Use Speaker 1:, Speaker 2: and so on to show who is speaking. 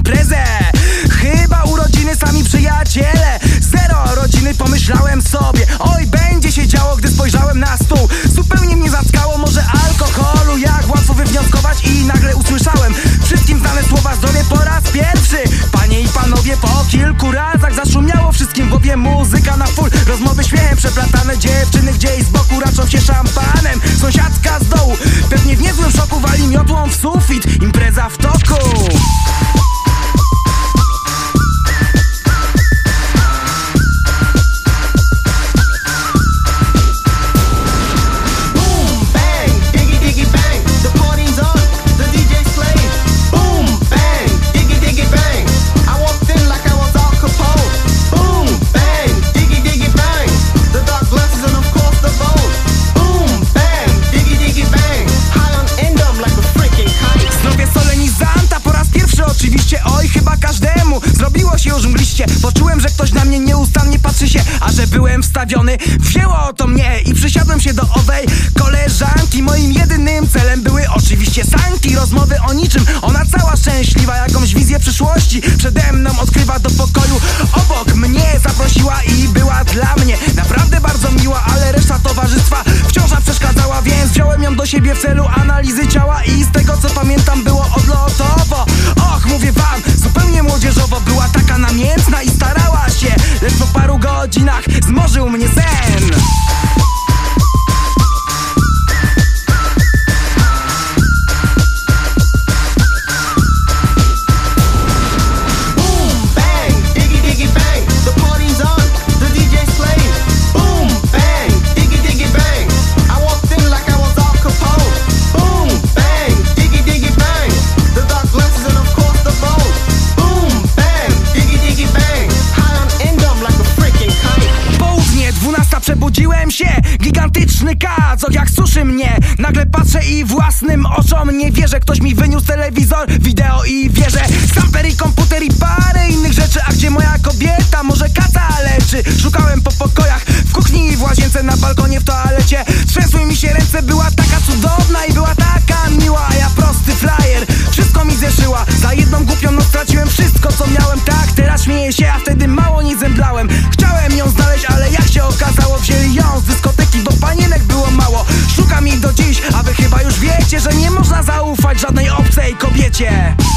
Speaker 1: imprezę. Chyba urodziny sami przyjaciele. Zero rodziny pomyślałem sobie Oj będzie się działo gdy spojrzałem na stół. Zupełnie mnie zackało może alkoholu. Jak łatwo wywnioskować? I nagle usłyszałem Wszystkim znane słowa zdrowie po raz pierwszy. Panie i panowie po kilku razach Zaszumiało wszystkim w głowie. Muzyka na full Rozmowy śmiechem przeplatane. Dziewczyny gdzieś z boku raczą się szampanem mgliście Poczułem, że ktoś na mnie nieustannie patrzy się A że byłem wstawiony Wzięło to mnie i przysiadłem się do owej koleżanki. Moim jedynym celem były oczywiście sanki Rozmowy o niczym. Ona cała szczęśliwa Jakąś wizję przyszłości Przede mną odkrywa do pokoju. Obok mnie zaprosiła i była dla mnie Naprawdę bardzo miła, ale reszta towarzystwa Wciąż przeszkadzała, więc wziąłem ją do siebie w celu analizy ciała I z tego co pamiętam godzinach zmorzył mnie sen dwunasta przebudziłem się. Gigantyczny kac, och jak suszy mnie. Nagle patrzę i własnym oczom nie wierzę. Ktoś mi wyniósł telewizor, wideo i wierzę. Stamper i komputer i parę innych rzeczy. A gdzie moja kobieta? Może kaca leczy? Szukałem po pokojach, w kuchni i w łazience Na balkonie, w toalecie. Trzęsły mi się ręce, była taka cudowna I była taka miła, a ja prosty frajer Wszystko mi zeszyła, yeah.